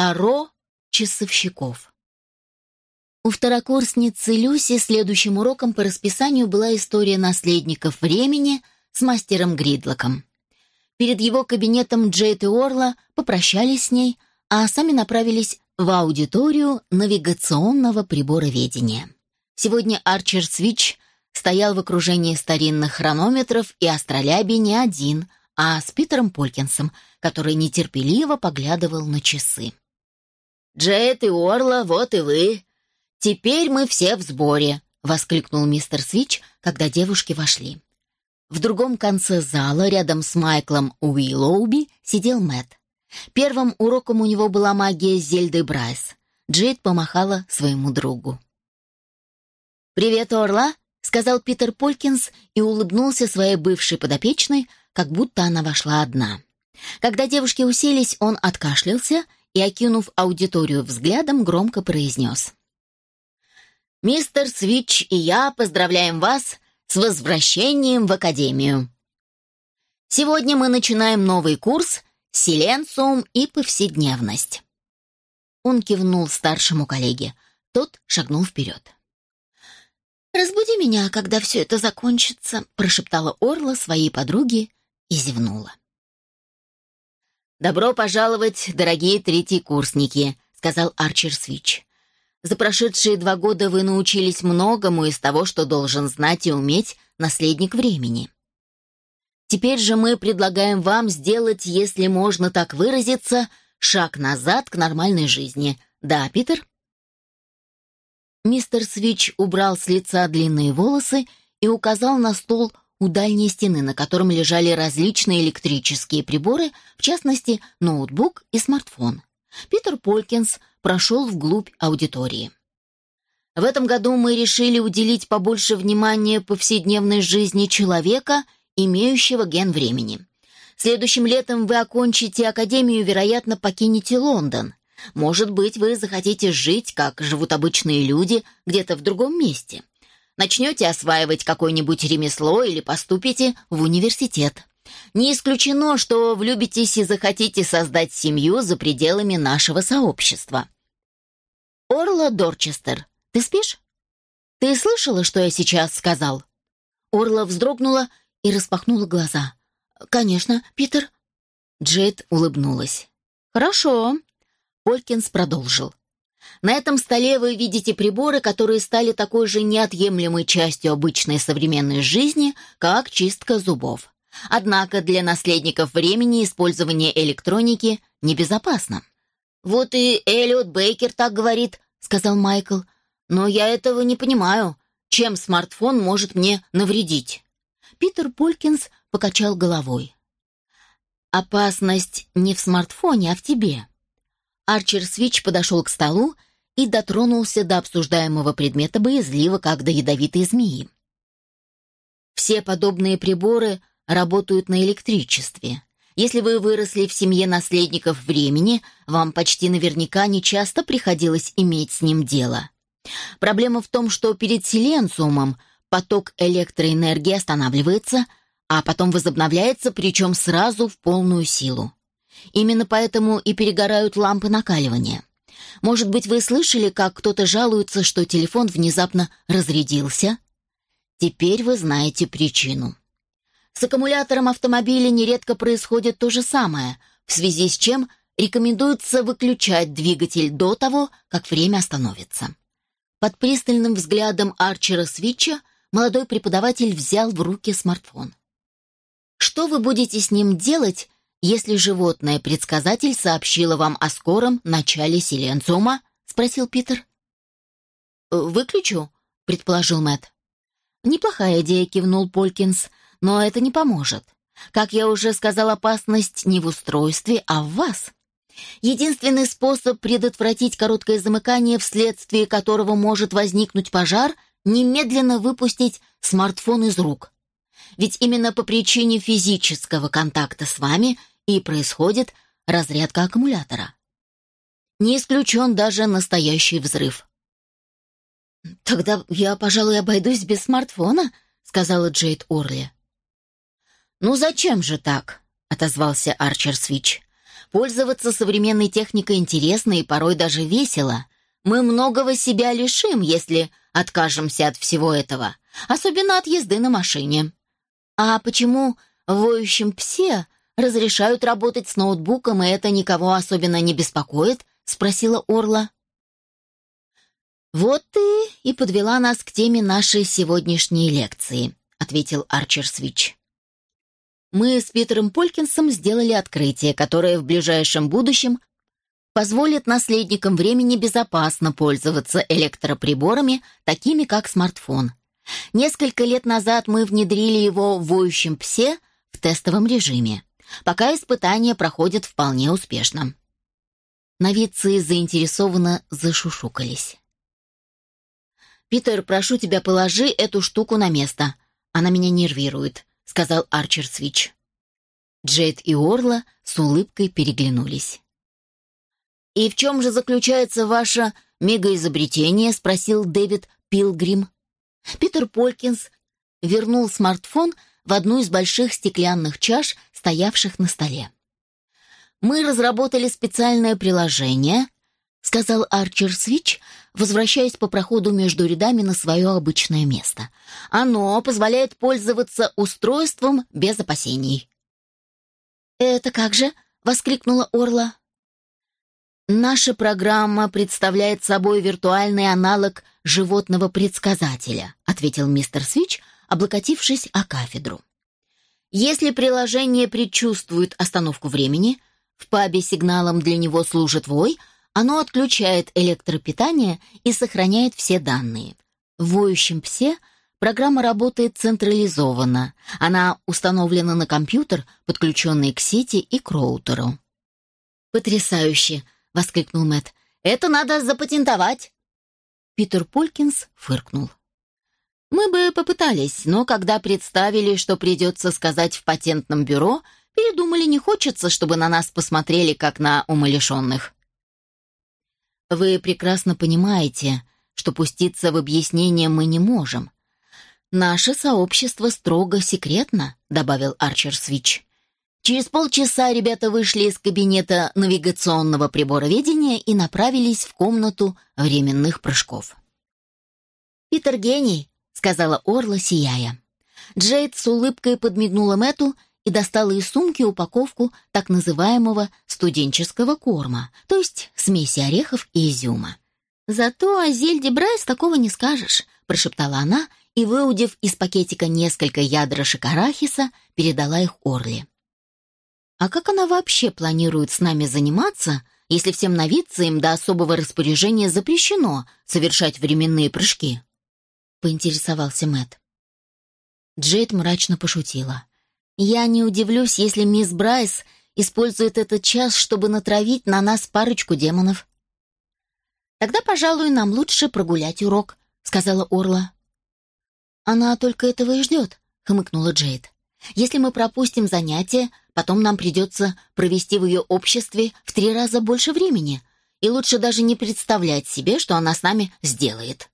Таро часовщиков. У второкурсницы Люси следующим уроком по расписанию была история наследников времени с мастером Гридлоком. Перед его кабинетом Джейд и Орла попрощались с ней, а сами направились в аудиторию навигационного прибороведения. Сегодня Арчер Свич стоял в окружении старинных хронометров и астролябий не один, а с Питером Полькинсом, который нетерпеливо поглядывал на часы. «Джет и Орла, вот и вы. Теперь мы все в сборе», — воскликнул мистер Свич, когда девушки вошли. В другом конце зала, рядом с Майклом Уиллоуби, сидел Мэтт. Первым уроком у него была магия Зельды Брайс. Джейд помахала своему другу. «Привет, Орла!» — сказал Питер Полькинс и улыбнулся своей бывшей подопечной, как будто она вошла одна. Когда девушки уселись, он откашлялся и, окинув аудиторию взглядом, громко произнес. «Мистер Свич и я поздравляем вас с возвращением в Академию. Сегодня мы начинаем новый курс «Силенциум и повседневность». Он кивнул старшему коллеге. Тот шагнул вперед. «Разбуди меня, когда все это закончится», — прошептала Орла своей подруге и зевнула. «Добро пожаловать, дорогие третьекурсники», — сказал Арчер Свич. «За прошедшие два года вы научились многому из того, что должен знать и уметь наследник времени. Теперь же мы предлагаем вам сделать, если можно так выразиться, шаг назад к нормальной жизни. Да, Питер?» Мистер Свич убрал с лица длинные волосы и указал на стол у дальней стены, на котором лежали различные электрические приборы, в частности, ноутбук и смартфон. Питер Полкинс прошел вглубь аудитории. В этом году мы решили уделить побольше внимания повседневной жизни человека, имеющего ген времени. Следующим летом вы окончите академию, вероятно, покинете Лондон. Может быть, вы захотите жить, как живут обычные люди, где-то в другом месте начнете осваивать какое-нибудь ремесло или поступите в университет. Не исключено, что влюбитесь и захотите создать семью за пределами нашего сообщества. Орла Дорчестер, ты спишь? Ты слышала, что я сейчас сказал? Орла вздрогнула и распахнула глаза. «Конечно, Питер». Джейд улыбнулась. «Хорошо». Полькинс продолжил. На этом столе вы видите приборы, которые стали такой же неотъемлемой частью обычной современной жизни, как чистка зубов. Однако для наследников времени использование электроники небезопасно. «Вот и Эллиот Бейкер так говорит», — сказал Майкл. «Но я этого не понимаю. Чем смартфон может мне навредить?» Питер Полькинс покачал головой. «Опасность не в смартфоне, а в тебе. Арчер Свич подошел к столу и дотронулся до обсуждаемого предмета боязливо, как до ядовитой змеи. Все подобные приборы работают на электричестве. Если вы выросли в семье наследников времени, вам почти наверняка нечасто приходилось иметь с ним дело. Проблема в том, что перед силенциумом поток электроэнергии останавливается, а потом возобновляется, причем сразу в полную силу. Именно поэтому и перегорают лампы накаливания. Может быть, вы слышали, как кто-то жалуется, что телефон внезапно разрядился? Теперь вы знаете причину. С аккумулятором автомобиля нередко происходит то же самое, в связи с чем рекомендуется выключать двигатель до того, как время остановится. Под пристальным взглядом Арчера Свитча молодой преподаватель взял в руки смартфон. Что вы будете с ним делать, если животное-предсказатель сообщило вам о скором начале силенциума?» — спросил Питер. «Выключу», — предположил Мэтт. «Неплохая идея», — кивнул Полькинс, — «но это не поможет. Как я уже сказал, опасность не в устройстве, а в вас. Единственный способ предотвратить короткое замыкание, вследствие которого может возникнуть пожар, немедленно выпустить смартфон из рук. Ведь именно по причине физического контакта с вами и происходит разрядка аккумулятора. Не исключен даже настоящий взрыв. «Тогда я, пожалуй, обойдусь без смартфона», — сказала Джейд Орли. «Ну зачем же так?» — отозвался Арчер Свич. Пользоваться современной техникой интересно и порой даже весело. Мы многого себя лишим, если откажемся от всего этого, особенно от езды на машине. А почему воющим псе разрешают работать с ноутбуком, и это никого особенно не беспокоит?» — спросила Орла. «Вот ты и подвела нас к теме нашей сегодняшней лекции», — ответил Арчер Свич. «Мы с Питером Полькинсом сделали открытие, которое в ближайшем будущем позволит наследникам времени безопасно пользоваться электроприборами, такими как смартфон. Несколько лет назад мы внедрили его в воющем псе в тестовом режиме. Пока испытания проходят вполне успешно. Новицы заинтересованно зашушукались. «Питер, прошу тебя, положи эту штуку на место. Она меня нервирует», — сказал Арчер Свич. Джейд и Орла с улыбкой переглянулись. «И в чем же заключается ваше мегаизобретение?» — спросил Дэвид Пилгрим. Питер Полькинс вернул смартфон в одну из больших стеклянных чаш, стоявших на столе. «Мы разработали специальное приложение», — сказал Арчер Свич, возвращаясь по проходу между рядами на свое обычное место. «Оно позволяет пользоваться устройством без опасений». «Это как же?» — воскликнула Орла. Наша программа представляет собой виртуальный аналог животного предсказателя, ответил мистер Свич, облокотившись о кафедру. Если приложение предчувствует остановку времени, в пабе сигналом для него служит вой, оно отключает электропитание и сохраняет все данные. В воющем псе программа работает централизованно. Она установлена на компьютер, подключенный к сети и к роутеру. Потрясающе! — воскликнул Мэт. «Это надо запатентовать!» Питер Полькинс фыркнул. «Мы бы попытались, но когда представили, что придется сказать в патентном бюро, передумали, не хочется, чтобы на нас посмотрели, как на умалишенных». «Вы прекрасно понимаете, что пуститься в объяснение мы не можем. Наше сообщество строго секретно», — добавил Арчер Свич. Через полчаса ребята вышли из кабинета навигационного прибороведения и направились в комнату временных прыжков. «Питер гений», — сказала Орла, сияя. Джейд с улыбкой подмигнула Мэту и достала из сумки упаковку так называемого студенческого корма, то есть смеси орехов и изюма. «Зато о Зельде Брайс такого не скажешь», — прошептала она и, выудив из пакетика несколько ядрышек арахиса, передала их Орле. А как она вообще планирует с нами заниматься, если всем новицам до особого распоряжения запрещено совершать временные прыжки? Поинтересовался Мэт. Джейд мрачно пошутила. Я не удивлюсь, если мисс Брайс использует этот час, чтобы натравить на нас парочку демонов. Тогда, пожалуй, нам лучше прогулять урок, сказала Орла. Она только этого и ждет, хмыкнула Джейд. Если мы пропустим занятие, потом нам придется провести в ее обществе в три раза больше времени, и лучше даже не представлять себе, что она с нами сделает.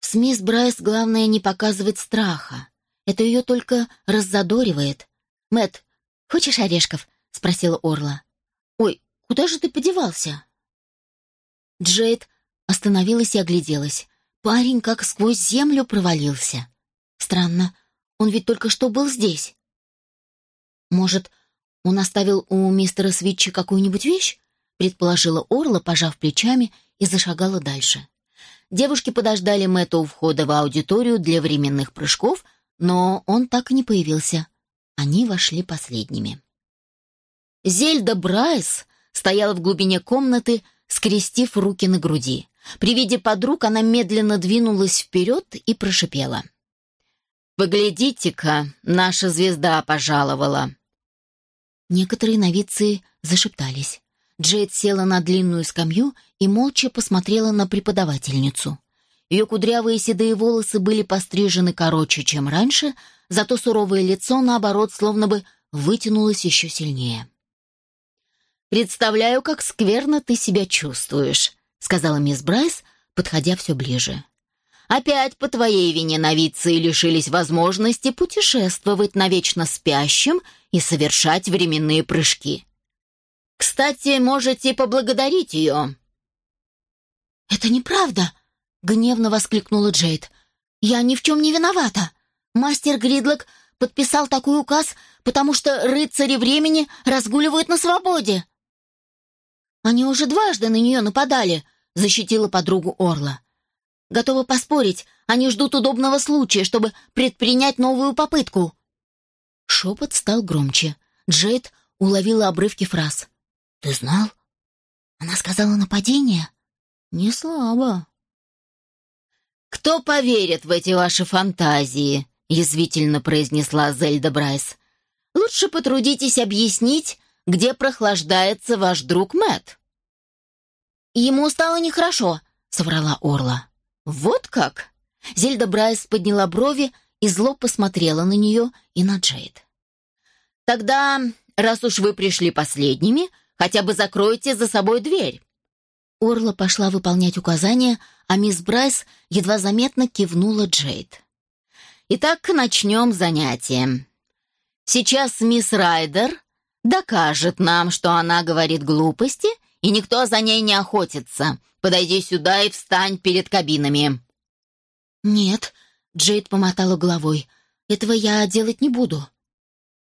С мисс Брайс главное не показывать страха. Это ее только раззадоривает. Мэт, хочешь орешков? спросила Орла. Ой, куда же ты подевался? Джейд остановилась и огляделась. Парень как сквозь землю провалился. Странно, он ведь только что был здесь. Может, он оставил у мистера Свитча какую-нибудь вещь? Предположила Орла, пожав плечами, и зашагала дальше. Девушки подождали Мэтта у входа в аудиторию для временных прыжков, но он так и не появился. Они вошли последними. Зельда Брайс стояла в глубине комнаты, скрестив руки на груди. При виде подруг она медленно двинулась вперед и прошипела — «Поглядите-ка, наша звезда пожаловала!» Некоторые новицы зашептались. Джейд села на длинную скамью и молча посмотрела на преподавательницу. Ее кудрявые седые волосы были пострижены короче, чем раньше, зато суровое лицо, наоборот, словно бы вытянулось еще сильнее. «Представляю, как скверно ты себя чувствуешь», — сказала мисс Брайс, подходя все ближе. Опять по твоей вине новицы лишились возможности путешествовать на вечно спящем и совершать временные прыжки. Кстати, можете поблагодарить ее». «Это неправда!» — гневно воскликнула Джейд. «Я ни в чем не виновата. Мастер Гридлок подписал такой указ, потому что рыцари времени разгуливают на свободе». «Они уже дважды на нее нападали», — защитила подругу Орла. «Готова поспорить, они ждут удобного случая, чтобы предпринять новую попытку». Шепот стал громче. Джейд уловила обрывки фраз. «Ты знал?» Она сказала нападение. «Не слабо». «Кто поверит в эти ваши фантазии?» — язвительно произнесла Зельда Брайс. «Лучше потрудитесь объяснить, где прохлаждается ваш друг Мэтт». «Ему стало нехорошо», — соврала Орла. «Вот как?» Зельда Брайс подняла брови и зло посмотрела на нее и на Джейд. «Тогда, раз уж вы пришли последними, хотя бы закройте за собой дверь». Орла пошла выполнять указания, а мисс Брайс едва заметно кивнула Джейд. «Итак, начнем занятие. Сейчас мисс Райдер докажет нам, что она говорит глупости, и никто за ней не охотится. Подойди сюда и встань перед кабинами». «Нет», — Джейд помотала головой, — «этого я делать не буду».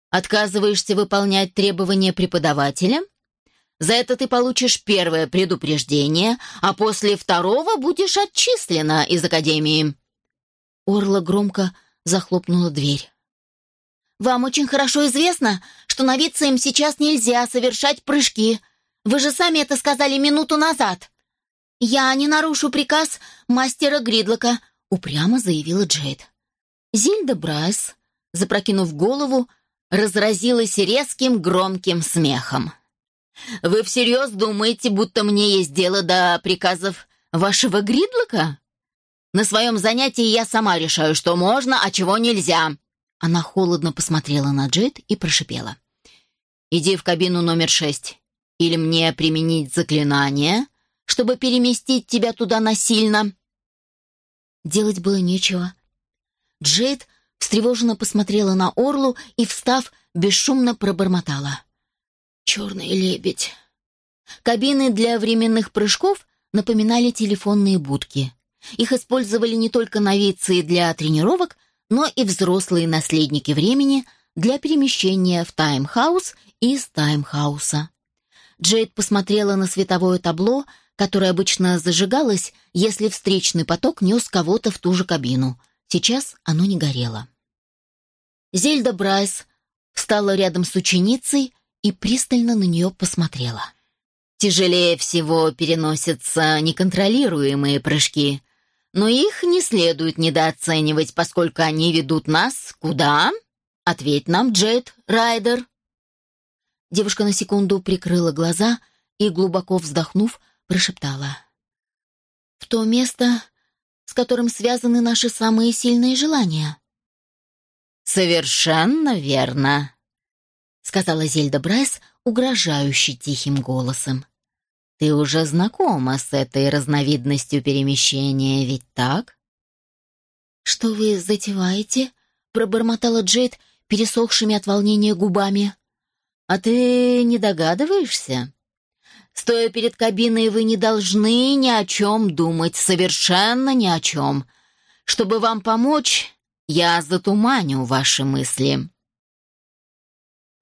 «Отказываешься выполнять требования преподавателя?» За это ты получишь первое предупреждение, а после второго будешь отчислена из академии». Орла громко захлопнула дверь. «Вам очень хорошо известно, что новицам сейчас нельзя совершать прыжки. Вы же сами это сказали минуту назад». «Я не нарушу приказ мастера Гридлока», — упрямо заявила Джейд. Зильда Брайс, запрокинув голову, разразилась резким громким смехом. Вы всерьез думаете, будто мне есть дело до приказов вашего Гридлока? На своем занятии я сама решаю, что можно, а чего нельзя». Она холодно посмотрела на Джет и прошипела. «Иди в кабину номер шесть. Или мне применить заклинание, чтобы переместить тебя туда насильно?» Делать было нечего. Джейд встревоженно посмотрела на Орлу и, встав, бесшумно пробормотала. Черный лебедь. Кабины для временных прыжков напоминали телефонные будки. Их использовали не только новицы для тренировок, но и взрослые наследники времени для перемещения в таймхаус и из таймхауса. Джейд посмотрела на световое табло, которое обычно зажигалось, если встречный поток нес кого-то в ту же кабину. Сейчас оно не горело. Зельда Брайс встала рядом с ученицей и пристально на нее посмотрела. Тяжелее всего переносятся неконтролируемые прыжки, но их не следует недооценивать, поскольку они ведут нас куда? Ответь нам, Джет Райдер. Девушка на секунду прикрыла глаза и, глубоко вздохнув, прошептала. «В то место, с которым связаны наши самые сильные желания». «Совершенно верно», — сказала Зельда Брайс угрожающе тихим голосом. «Ты уже знакома с этой разновидностью перемещения, ведь так?» «Что вы затеваете?» — пробормотала Джейд пересохшими от волнения губами. «А ты не догадываешься? Стоя перед кабиной, вы не должны ни о чем думать, совершенно ни о чем. Чтобы вам помочь, я затуманю ваши мысли».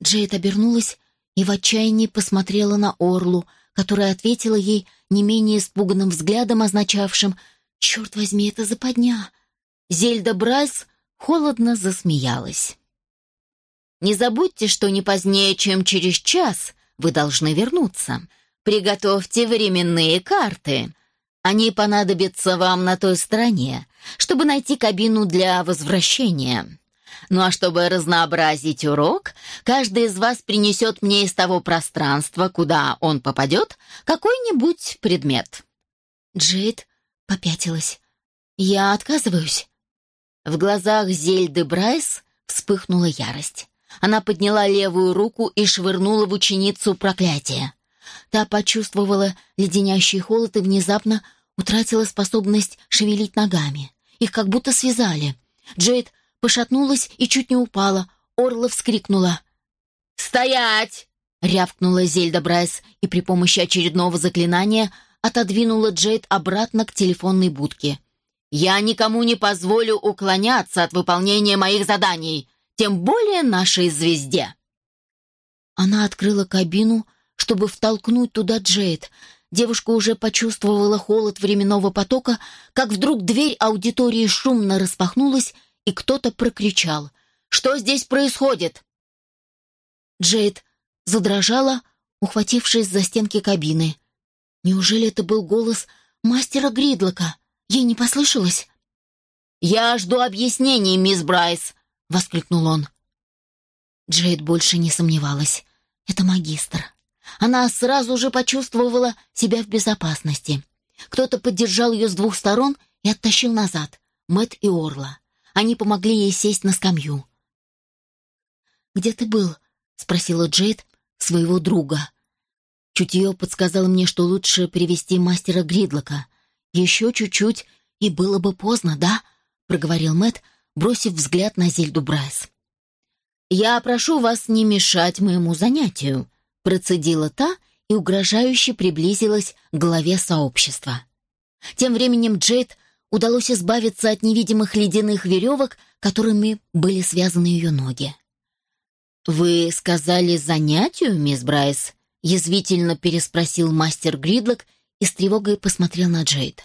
Джейд обернулась и в отчаянии посмотрела на Орлу, которая ответила ей не менее испуганным взглядом, означавшим «Черт возьми, это западня!» Зельда Брайс холодно засмеялась. «Не забудьте, что не позднее, чем через час вы должны вернуться. Приготовьте временные карты. Они понадобятся вам на той стороне, чтобы найти кабину для возвращения. Ну а чтобы разнообразить урок, каждый из вас принесет мне из того пространства, куда он попадет, какой-нибудь предмет». Джейд попятилась. «Я отказываюсь». В глазах Зельды Брайс вспыхнула ярость. Она подняла левую руку и швырнула в ученицу проклятие. Та почувствовала леденящий холод и внезапно утратила способность шевелить ногами. Их как будто связали. Джейд пошатнулась и чуть не упала. Орла вскрикнула. «Стоять! — рявкнула Зельда Брайс и при помощи очередного заклинания отодвинула Джейд обратно к телефонной будке. «Я никому не позволю уклоняться от выполнения моих заданий, тем более нашей звезде». Она открыла кабину, чтобы втолкнуть туда Джейд. Девушка уже почувствовала холод временного потока, как вдруг дверь аудитории шумно распахнулась, и кто-то прокричал. «Что здесь происходит?» Джейд задрожала, ухватившись за стенки кабины. Неужели это был голос мастера Гридлока? Ей не послышалось? «Я жду объяснений, мисс Брайс!» — воскликнул он. Джейд больше не сомневалась. Это магистр. Она сразу же почувствовала себя в безопасности. Кто-то поддержал ее с двух сторон и оттащил назад. Мэт и Орла. Они помогли ей сесть на скамью. «Где ты был?» — спросила Джейд своего друга. Чутье подсказало мне, что лучше привести мастера Гридлока. Еще чуть-чуть, и было бы поздно, да? проговорил Мэт, бросив взгляд на Зельду Брайс. «Я прошу вас не мешать моему занятию», процедила та и угрожающе приблизилась к главе сообщества. Тем временем Джейд удалось избавиться от невидимых ледяных веревок, которыми были связаны ее ноги. «Вы сказали занятие, мисс Брайс?» — язвительно переспросил мастер Гридлок и с тревогой посмотрел на Джейд.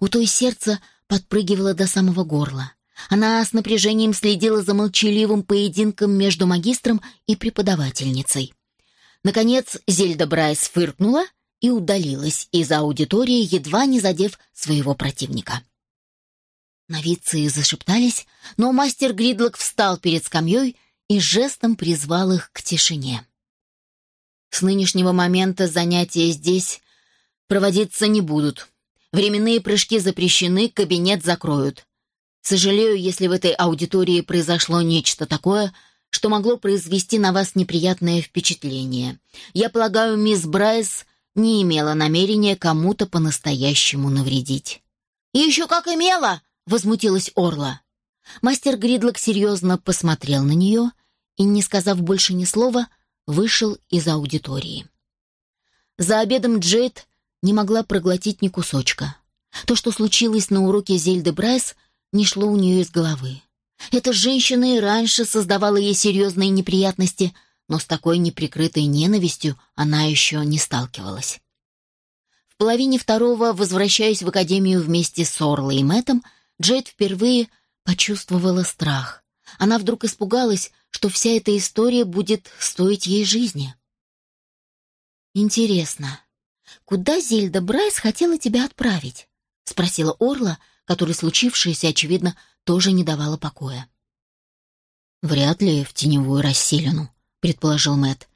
У той сердце подпрыгивало до самого горла. Она с напряжением следила за молчаливым поединком между магистром и преподавательницей. Наконец Зельда Брайс фыркнула и удалилась из аудитории, едва не задев своего противника. Новицы зашептались, но мастер Гридлок встал перед скамьей и жестом призвал их к тишине. С нынешнего момента занятия здесь проводиться не будут. Временные прыжки запрещены, кабинет закроют. Сожалею, если в этой аудитории произошло нечто такое, что могло произвести на вас неприятное впечатление. Я полагаю, мисс Брайс не имела намерения кому-то по-настоящему навредить. «И еще как имела!» — возмутилась Орла. Мастер Гридлок серьезно посмотрел на нее и, не сказав больше ни слова, вышел из аудитории. За обедом Джейд не могла проглотить ни кусочка. То, что случилось на уроке Зельды Брайс, не шло у нее из головы. Эта женщина и раньше создавала ей серьезные неприятности, но с такой неприкрытой ненавистью она еще не сталкивалась. В половине второго, возвращаясь в академию вместе с Орлой и Мэттом, Джейд впервые почувствовала страх. Она вдруг испугалась, что вся эта история будет стоить ей жизни. «Интересно, куда Зельда Брайс хотела тебя отправить?» — спросила Орла, которой случившееся, очевидно, тоже не давало покоя. «Вряд ли в теневую расселину», — предположил Мэт.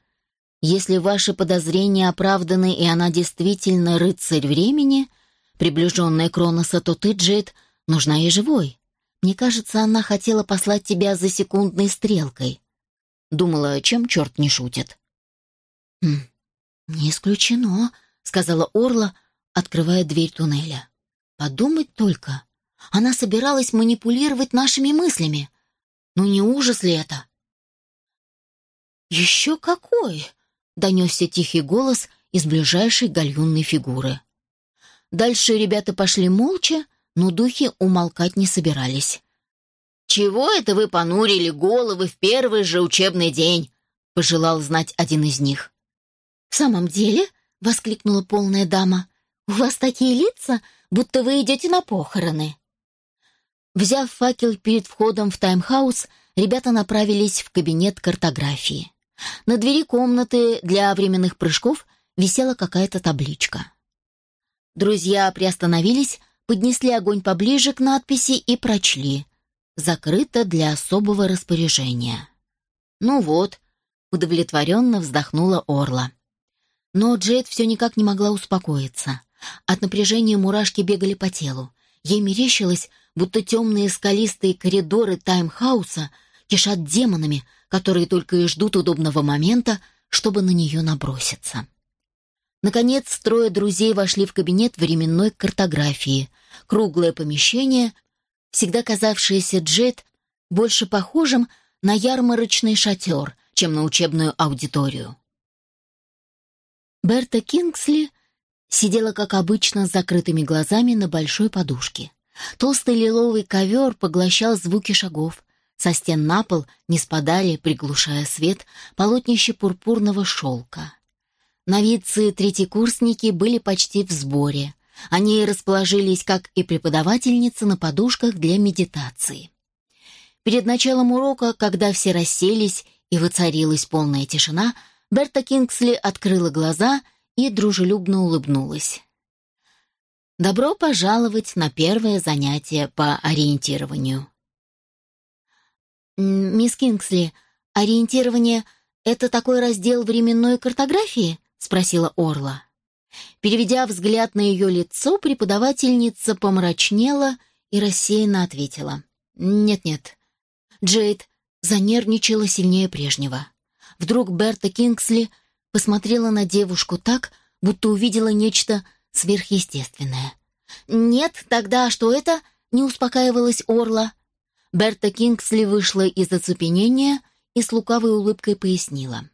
«Если ваши подозрения оправданы, и она действительно рыцарь времени, приближенная Кроноса, то ты, Джейд, нужна ей живой. Мне кажется, она хотела послать тебя за секундной стрелкой. Думала, чем черт не шутит. «Хм, не исключено», — сказала Орла, открывая дверь туннеля. «Подумать только. Она собиралась манипулировать нашими мыслями. Ну не ужас ли это?» «Еще какой!» — донесся тихий голос из ближайшей гальюнной фигуры. Дальше ребята пошли молча, но духи умолкать не собирались. «Чего это вы понурили головы в первый же учебный день?» — пожелал знать один из них. «В самом деле?» — воскликнула полная дама. «У вас такие лица, будто вы идете на похороны». Взяв факел перед входом в таймхаус, ребята направились в кабинет картографии. На двери комнаты для временных прыжков висела какая-то табличка. Друзья приостановились, поднесли огонь поближе к надписи и прочли. «Закрыто для особого распоряжения». «Ну вот», — удовлетворенно вздохнула Орла. Но Джейд все никак не могла успокоиться. От напряжения мурашки бегали по телу. Ей мерещилось, будто темные скалистые коридоры таймхауса кишат демонами, которые только и ждут удобного момента, чтобы на нее наброситься. Наконец, трое друзей вошли в кабинет временной картографии. Круглое помещение, всегда казавшееся Джет больше похожим на ярмарочный шатер, чем на учебную аудиторию. Берта Кингсли сидела, как обычно, с закрытыми глазами на большой подушке. Толстый лиловый ковер поглощал звуки шагов. Со стен на пол не спадали, приглушая свет, полотнища пурпурного шелка. Новицы-третьекурсники были почти в сборе. Они расположились, как и преподавательница, на подушках для медитации. Перед началом урока, когда все расселись и воцарилась полная тишина, Берта Кингсли открыла глаза и дружелюбно улыбнулась. «Добро пожаловать на первое занятие по ориентированию». «Мисс Кингсли, ориентирование — это такой раздел временной картографии?» — спросила Орла. Переведя взгляд на ее лицо, преподавательница помрачнела и рассеянно ответила. «Нет-нет, Джейд занервничала сильнее прежнего. Вдруг Берта Кингсли посмотрела на девушку так, будто увидела нечто сверхъестественное. «Нет, тогда что это?» — не успокаивалась Орла. Берта Кингсли вышла из оцепенения и с лукавой улыбкой пояснила.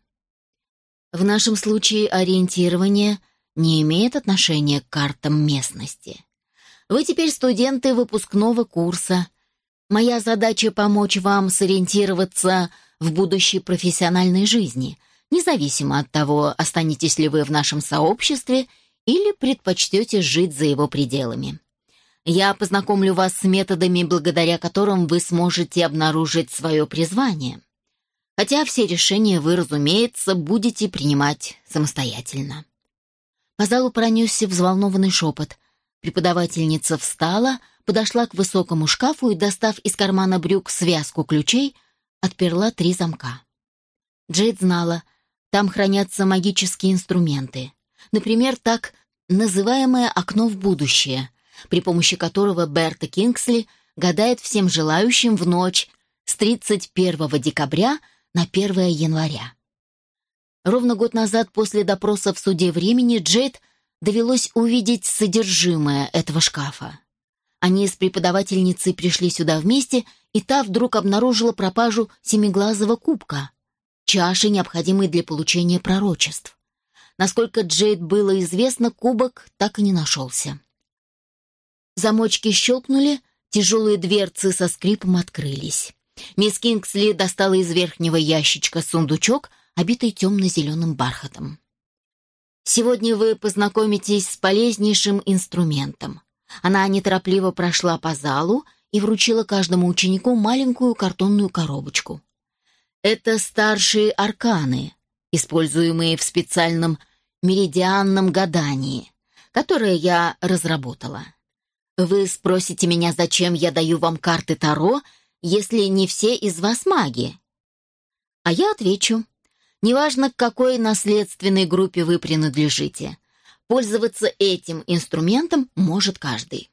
«В нашем случае ориентирование не имеет отношения к картам местности. Вы теперь студенты выпускного курса, Моя задача — помочь вам сориентироваться в будущей профессиональной жизни, независимо от того, останетесь ли вы в нашем сообществе или предпочтете жить за его пределами. Я познакомлю вас с методами, благодаря которым вы сможете обнаружить свое призвание. Хотя все решения вы, разумеется, будете принимать самостоятельно. По залу пронесся взволнованный шепот. Преподавательница встала — подошла к высокому шкафу и, достав из кармана брюк связку ключей, отперла три замка. Джейд знала, там хранятся магические инструменты. Например, так называемое «окно в будущее», при помощи которого Берта Кингсли гадает всем желающим в ночь с 31 декабря на 1 января. Ровно год назад после допроса в суде времени Джейд довелось увидеть содержимое этого шкафа. Они с преподавательницей пришли сюда вместе, и та вдруг обнаружила пропажу семиглазого кубка, чаши, необходимой для получения пророчеств. Насколько Джейд было известно, кубок так и не нашелся. Замочки щелкнули, тяжелые дверцы со скрипом открылись. Мисс Кингсли достала из верхнего ящичка сундучок, обитый темно-зеленым бархатом. «Сегодня вы познакомитесь с полезнейшим инструментом. Она неторопливо прошла по залу и вручила каждому ученику маленькую картонную коробочку. Это старшие арканы, используемые в специальном меридианном гадании, которое я разработала. Вы спросите меня, зачем я даю вам карты Таро, если не все из вас маги? А я отвечу. Неважно, к какой наследственной группе вы принадлежите. Пользоваться этим инструментом может каждый.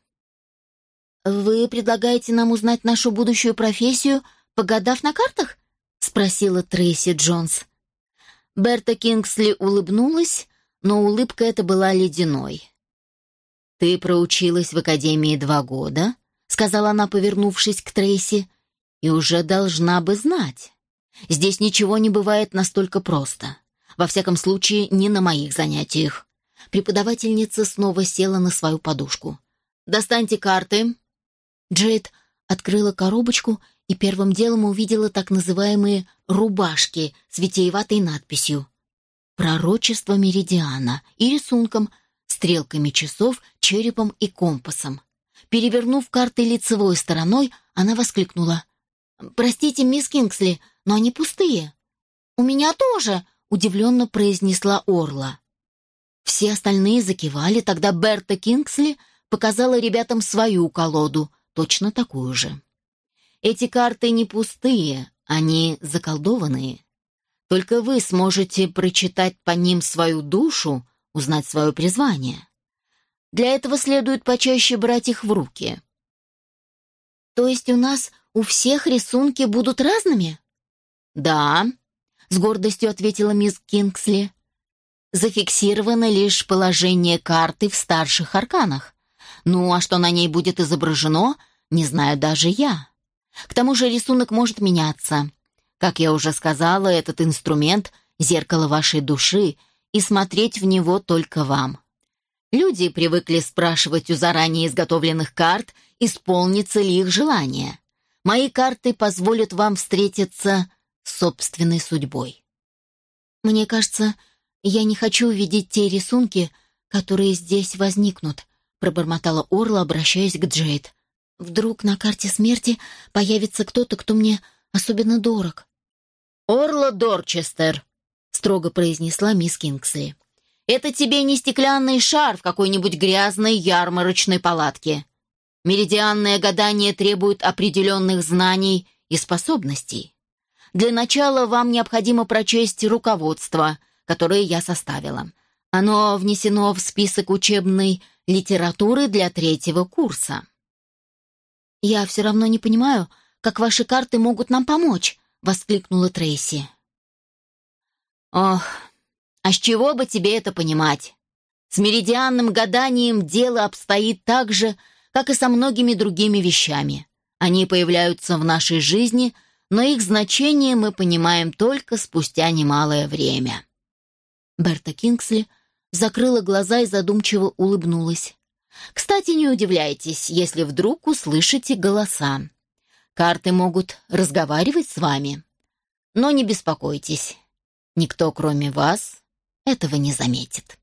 «Вы предлагаете нам узнать нашу будущую профессию, погадав на картах?» — спросила Трейси Джонс. Берта Кингсли улыбнулась, но улыбка эта была ледяной. «Ты проучилась в академии два года», — сказала она, повернувшись к Трейси, «и уже должна бы знать. Здесь ничего не бывает настолько просто. Во всяком случае, не на моих занятиях. Преподавательница снова села на свою подушку. «Достаньте карты». Джейд открыла коробочку и первым делом увидела так называемые «рубашки» с витиеватой надписью «Пророчество Меридиана» и рисунком, стрелками часов, черепом и компасом. Перевернув карты лицевой стороной, она воскликнула. «Простите, мисс Кингсли, но они пустые». «У меня тоже», — удивленно произнесла Орла. Все остальные закивали, тогда Берта Кингсли показала ребятам свою колоду, точно такую же. Эти карты не пустые, они заколдованные. Только вы сможете прочитать по ним свою душу, узнать свое призвание. Для этого следует почаще брать их в руки. То есть у нас у всех рисунки будут разными? Да, с гордостью ответила мисс Кингсли зафиксировано лишь положение карты в старших арканах. Ну, а что на ней будет изображено, не знаю даже я. К тому же рисунок может меняться. Как я уже сказала, этот инструмент — зеркало вашей души, и смотреть в него только вам. Люди привыкли спрашивать у заранее изготовленных карт, исполнится ли их желание. Мои карты позволят вам встретиться с собственной судьбой. Мне кажется, я не хочу увидеть те рисунки, которые здесь возникнут, пробормотала Орла, обращаясь к Джейд. Вдруг на карте смерти появится кто-то, кто мне особенно дорог. «Орла Дорчестер», — строго произнесла мисс Кингсли. Это тебе не стеклянный шар в какой-нибудь грязной ярмарочной палатке. Меридианное гадание требует определенных знаний и способностей. Для начала вам необходимо прочесть руководство, которое я составила. Оно внесено в список учебной литературы для третьего курса. «Я все равно не понимаю, как ваши карты могут нам помочь», — воскликнула Трейси. «Ох, а с чего бы тебе это понимать? С меридианным гаданием дело обстоит так же, как и со многими другими вещами. Они появляются в нашей жизни, но их значение мы понимаем только спустя немалое время. Берта Кингсли закрыла глаза и задумчиво улыбнулась. Кстати, не удивляйтесь, если вдруг услышите голоса. Карты могут разговаривать с вами. Но не беспокойтесь. Никто, кроме вас, этого не заметит.